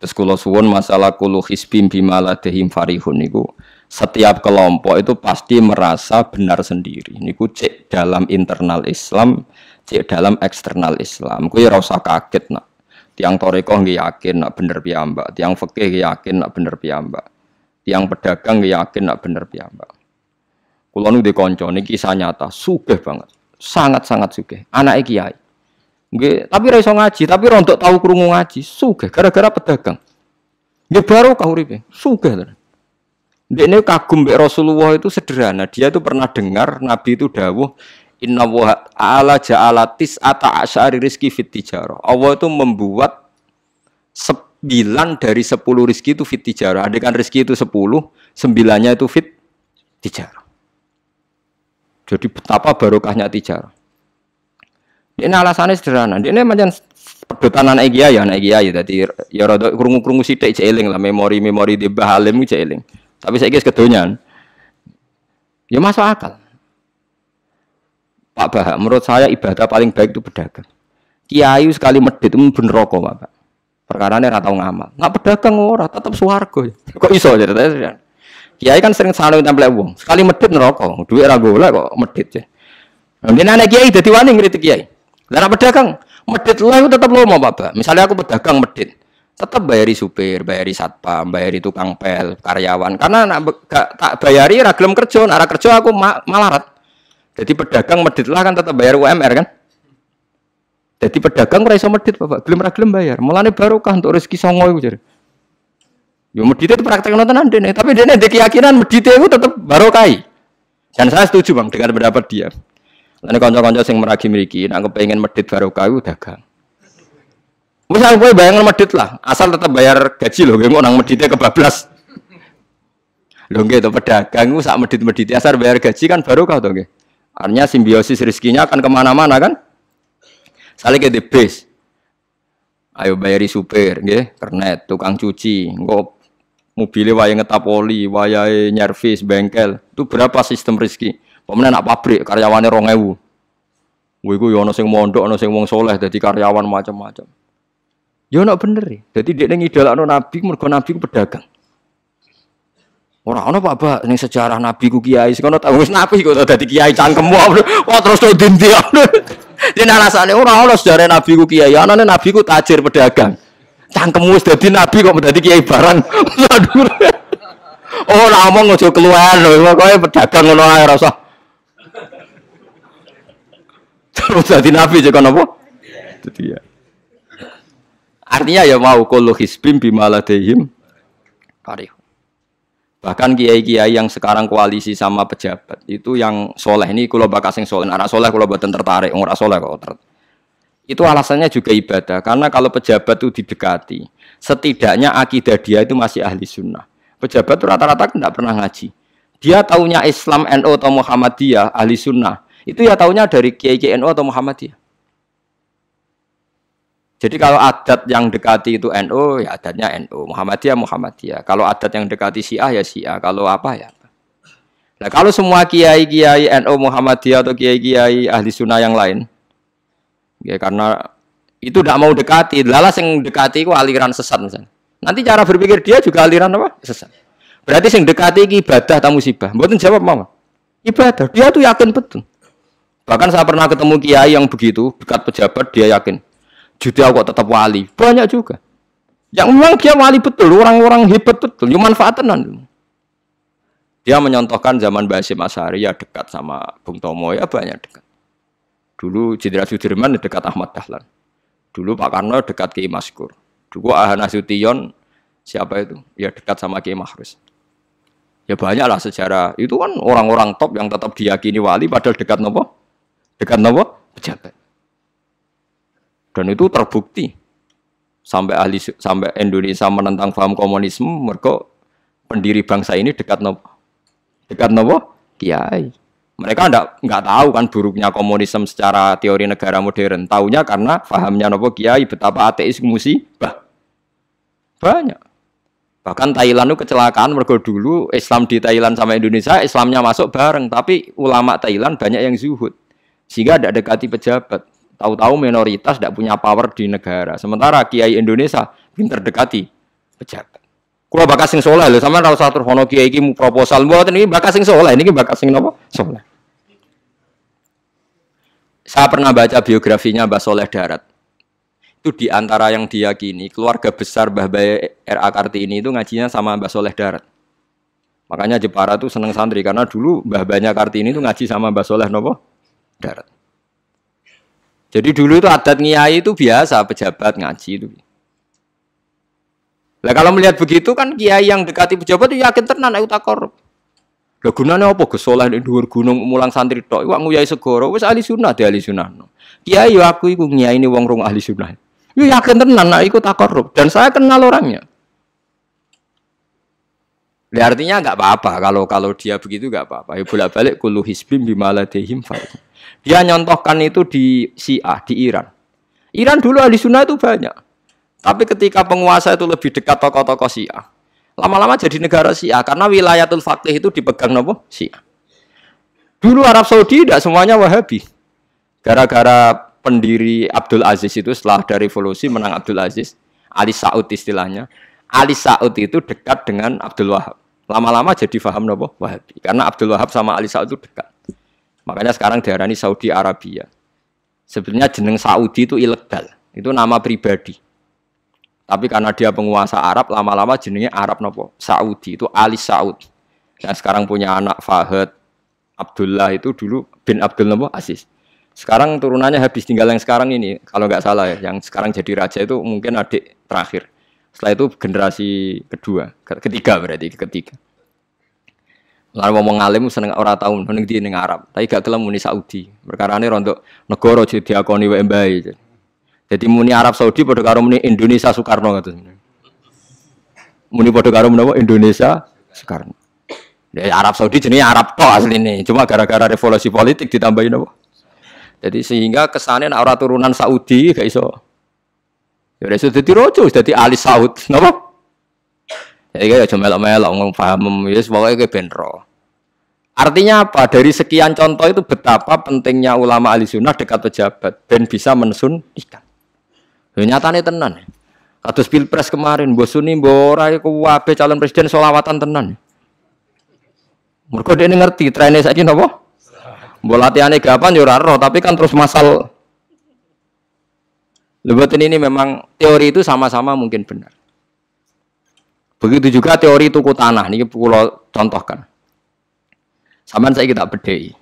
Terus kula suwun masalah kulu bimala dehim farihun niku setiap kelompok itu pasti merasa benar sendiri. Niku cek dalam internal Islam, cek dalam eksternal Islam. Kuwi ora usah kaget nak. Tiang toreko nggih yakin nak bener piyambak, tiang fikih yakin nak bener piyambak. Tiang pedagang nggih yakin nak bener piyambak. Kulo nu kanca niki kisah nyata, sugih banget. Sangat-sangat sugih. Anake kiai. Tapi ra iso ngaji, tapi rontok tahu krungu ngaji, sugih gara-gara pedagang. Nggih baru kau uripe, sugih tenan. Dia kagum mbek Rasulullah itu sederhana. Dia itu pernah dengar Nabi itu dawuh Inna wa ala ja'alatis ata asyari rizki fit. Allah itu membuat sembilan dari sepuluh rizki itu fit tijarah. Adekan rizki itu sepuluh, sembilannya itu fit. Jadi betapa barokahnya tijarah. Ini alasannya sederhana. Ini macam pedotan anak kiai, anak kiai. Jadi ya rada krungu-krungu sithik jeeling lah memori-memori di Bahalim jeeling. Tapi saya kira kedonyan. Ya masuk akal. Pak Bah, menurut saya ibadah paling baik itu pedagang. Kiai sekali medit itu bener rokok, Pak. Perkara ini ratau ngamal. Nggak pedagang ora, tetap suwargo. Kok iso ceritanya? Kiai kan sering saling tempel uang. Sekali medit neraka, duit ra golek kok medit ya. Mungkin anak kiai dadi wani ngritik kiai. Lah pedagang medit lah itu tetap lomo, Pak. Misalnya aku pedagang medit, tetap bayari supir, bayari satpam, bayari tukang pel, karyawan. Karena nak gak, tak bayari ragilem kerja, nak kerja aku ma malarat. Jadi pedagang medit lah kan tetap bayar UMR kan? Jadi pedagang ora medit Bapak, gelem bayar. Mulane barokah untuk rezeki songo iku. Yo medit itu praktek nonton dene, tapi dene ada keyakinan medit itu tetap barokah. Dan saya setuju Bang dengan pendapat dia. Lalu konco-konco sing meragi miliki, nak pengen medit barokah itu dagang. Misal gue bayang medit lah, asal tetap bayar gaji loh, gue nang meditnya kebablas. Lho nggih to pedagang ku sak medit-medit asal bayar gaji kan barokah to nggih. Artinya simbiosis rezekinya akan ke mana-mana kan? Saling ke base. Ayo bayari supir, nggih, kernet, tukang cuci, engko mobilnya waya ngetapoli, waya nyervis, bengkel. Itu berapa sistem rezeki? Pemenang nak pabrik karyawannya rong ewu. Wih, gue yono sing mondok, yono sing wong soleh, jadi karyawan macam-macam. Yo nak bener ya. Jadi dia nengi dalam nabi, mereka nabi pedagang. Orang ono Pak Bak ning sejarah Nabi ku kiai sekono tau wis nabi kok dadi kiai cangkemmu. Wah terus to dinti. Yen alasane ora ono sejarah Nabi ku kiai, anane Nabi ku tajir pedagang. Cangkemmu wis dadi nabi kok dadi kiai barang. oh ora omong aja keluar pokoke pedagang ngono ae rasa. Terus dadi nabi cek apa? Dadi ya. Artinya ya mau kullu hisbim bimaladehim parih. Bahkan kiai-kiai yang sekarang koalisi sama pejabat itu yang soleh ini kalau bakal sing soleh, anak soleh kalau buatan tertarik, orang soleh kok ter... Itu alasannya juga ibadah karena kalau pejabat itu didekati, setidaknya akidah dia itu masih ahli sunnah. Pejabat itu rata-rata kan tidak pernah ngaji. Dia taunya Islam NU atau Muhammadiyah ahli sunnah. Itu ya taunya dari kiai-kiai NU atau Muhammadiyah. Jadi kalau adat yang dekati itu NU, ya adatnya NU. Muhammadiyah, Muhammadiyah. Kalau adat yang dekati Syiah, ya Syiah. Kalau apa, ya Nah kalau semua kiai-kiai NU Muhammadiyah atau kiai-kiai ahli sunnah yang lain, ya karena itu tidak mau dekati, lala yang dekati itu aliran sesat misalnya. Nanti cara berpikir dia juga aliran apa? Sesat. Berarti yang dekati ibadah atau musibah. Buatin jawab mama. Ibadah. Dia tuh yakin betul. Bahkan saya pernah ketemu kiai yang begitu dekat pejabat dia yakin Jadi kok tetap wali. Banyak juga. Yang memang dia wali betul, orang-orang hebat betul, cuma manfaatan Dia menyontohkan zaman Basim Asari ya dekat sama Bung Tomo ya banyak dekat. Dulu Jenderal Sudirman dekat Ahmad Dahlan. Dulu Pak Karno dekat Kiai Maskur. Dulu Ahan Nasution siapa itu? Ya dekat sama Kiai Mahrus. Ya banyak lah sejarah. Itu kan orang-orang top yang tetap diyakini wali padahal dekat nopo? Dekat nopo? Pejabat. Dan itu terbukti sampai ahli sampai Indonesia menentang paham komunisme, mereka pendiri bangsa ini dekat nopo, dekat nopo, kiai. Mereka enggak nggak tahu kan buruknya komunisme secara teori negara modern. Taunya karena pahamnya nopo kiai betapa ateis musibah. Banyak. Bahkan Thailand itu kecelakaan mereka dulu Islam di Thailand sama Indonesia, Islamnya masuk bareng, tapi ulama Thailand banyak yang zuhud. Sehingga ada dekati pejabat. Tahu-tahu minoritas tidak punya power di negara. Sementara kiai Indonesia pinter dekati pejabat. Kalau bakas sing soleh lho, sama ora usah terus ono kiai iki proposal mboten ini bakas sing soleh, ini bakas sing napa? Soleh. Saya pernah baca biografinya Mbah Soleh Darat. Itu di antara yang diyakini keluarga besar Mbah Baye R.A. Kartini itu ngajinya sama Mbah Soleh Darat. Makanya Jepara tuh seneng santri karena dulu Mbah Banyak Kartini itu ngaji sama Mbah Soleh nopo Darat. Jadi dulu itu adat ngiyai itu biasa pejabat ngaji itu. Lah kalau melihat begitu kan kiai yang dekati pejabat itu yakin tenan aku tak korup. Lah gunane apa Gus Saleh ning dhuwur gunung mulang santri tok iku nguyai segoro wis ahli sunnah di ahli sunnah. Kiai yo aku iku ngiyaini wong rong ahli sunnah. Yo yakin tenan nak iku tak korup dan saya kenal orangnya. Ya, artinya nggak apa-apa kalau kalau dia begitu nggak apa-apa. Ya bolak balik kulu hisbim bimaladehim Dia nyontohkan itu di Syiah di Iran. Iran dulu ahli sunnah itu banyak. Tapi ketika penguasa itu lebih dekat tokoh-tokoh Syiah, lama-lama jadi negara Syiah karena wilayatul faqih itu dipegang nopo Syiah. Dulu Arab Saudi tidak semuanya Wahabi. Gara-gara pendiri Abdul Aziz itu setelah dari revolusi menang Abdul Aziz, Ali Saud istilahnya. Ali Saud itu dekat dengan Abdul Wahab. Lama-lama jadi faham nopo Wahabi. Karena Abdul Wahab sama Ali Saud itu dekat. Makanya sekarang diarani Saudi Arabia. Sebenarnya jeneng Saudi itu ilegal. Itu nama pribadi. Tapi karena dia penguasa Arab, lama-lama jenenge Arab nopo Saudi itu Ali Saud. Yang sekarang punya anak Fahad Abdullah itu dulu bin Abdul nopo Aziz. Sekarang turunannya habis tinggal yang sekarang ini, kalau nggak salah ya, yang sekarang jadi raja itu mungkin adik terakhir. Setelah itu generasi kedua, ketiga berarti ketiga. Lalu ngomong alim seneng orang tahu ning di ning Arab, tapi gak kelem muni Saudi. Perkara ini rontok negara jadi diakoni mbae. Jadi muni Arab Saudi pada karo muni Indonesia Soekarno kata. Muni pada karo menapa Indonesia Soekarno. Ya Arab Saudi jenis Arab toh asli ini. Cuma gara-gara revolusi politik ditambahin apa? Jadi sehingga kesannya orang turunan Saudi gak iso. Ya udah sudah rojo, jadi ahli Saud, napa? Jadi kayak cuma melok-melok ngomong paham, ya pokoknya kayak benro. Artinya apa? Dari sekian contoh itu betapa pentingnya ulama ahli sunnah dekat pejabat dan bisa mensun ikan. Ya nyatane tenan. Kados Pilpres kemarin Mbok Suni ora kuwabe calon presiden solawatan tenan. Mergo ini ngerti trennya saiki napa? Mbok latihane gapan yo ora tapi kan terus masal Lebatin ini memang teori itu sama-sama mungkin benar. Begitu juga teori tuku tanah, ini pulau contohkan. Saman saya kita bedai.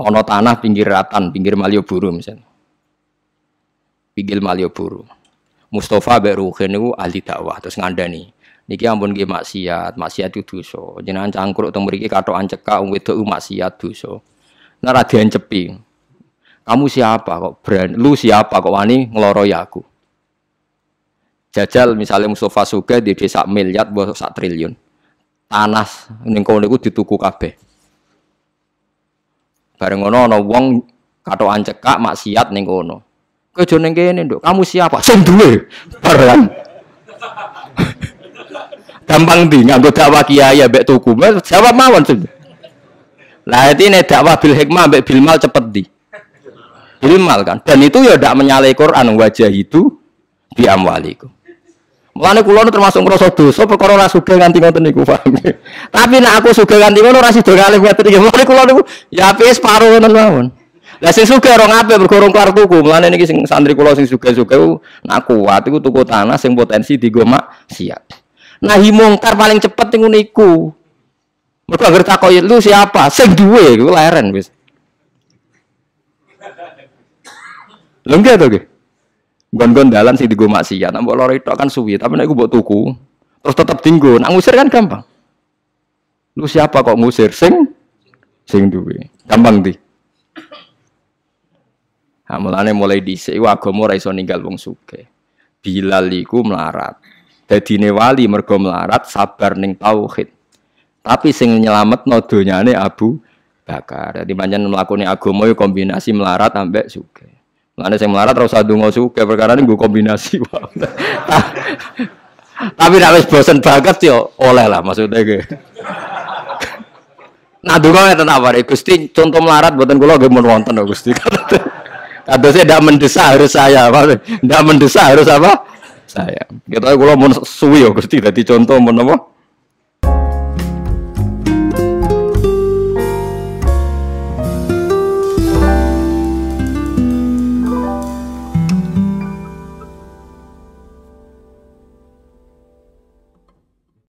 Ono tanah pinggir ratan, pinggir Malioboro misalnya. Pigil Malioboro. Mustafa Beruhin itu ahli dakwah terus ngandani. Niki ampun nggih maksiat, maksiat itu dosa. Jenengan cangkruk teng mriki katokan cekak wong wedok maksiat dosa. Nah ra cepi. Kamu siapa kok berani? Lu siapa kok wani ngeloroi aku? Jajal misalnya Mustafa Suga di desa miliar buat sak triliun. Tanah ning kono niku dituku kabeh. Bareng ngono ana wong katokan cekak maksiat ning kono. Kowe aja ning kene. Kamu siapa? Sing duwe. Barang. Gampang di nganggo dakwah kiai mbek tuku. Jawab mawon sih. Lah nek dakwah bil hikmah mbek bil mal cepet di. Bil mal kan. Dan itu ya ndak menyalahi Quran wajah itu di amwaliku. Mulane kula termasuk ngrasa dosa perkara ora sugih nganti ngoten niku paham. Tapi nek aku sugih nganti ngono ora sida ngalih ngoten iki. Mulane kula niku ya wis paro ngoten mawon. Lah sing sugih ora ngape rong kelar tuku. Mulane niki sing santri kula sing sugih-sugih nak kuat iku tuku tanah sing potensi digo siap. Nahi mungkar paling cepet ning niku. Mergo anggere takoki lu siapa? Sing duwe iku leren wis. Lho nggih to nggih. Gon-gon dalan sing digo maksiat. Mbok loro itu kan suwi, tapi nek mbok tuku terus tetep tinggo. Nak ngusir kan gampang. Lu siapa kok ngusir? Sing sing duwe. Gampang di. Nah, mulane mulai dhisik iku agama ora iso ninggal wong sugih. Bilal iku melarat. Dadine wali mergo melarat sabar ning tauhid. Tapi sing nyelametno donyane Abu Bakar. Dadi pancen mlakune agama yo kombinasi melarat ambek sugih. Mulane sing melarat usah ndonga sugih perkara ini gue kombinasi Tapi nek wis bosen banget yo oleh lah maksudnya ge. Nah, donga ngeten apa Gusti contoh melarat buatan kula nggih mun wonten Gusti. saya tidak mendesak harus saya? Tidak mendesak harus apa? Nah ya, kita kalau mau suwi ya Gusti dadi contoh apa?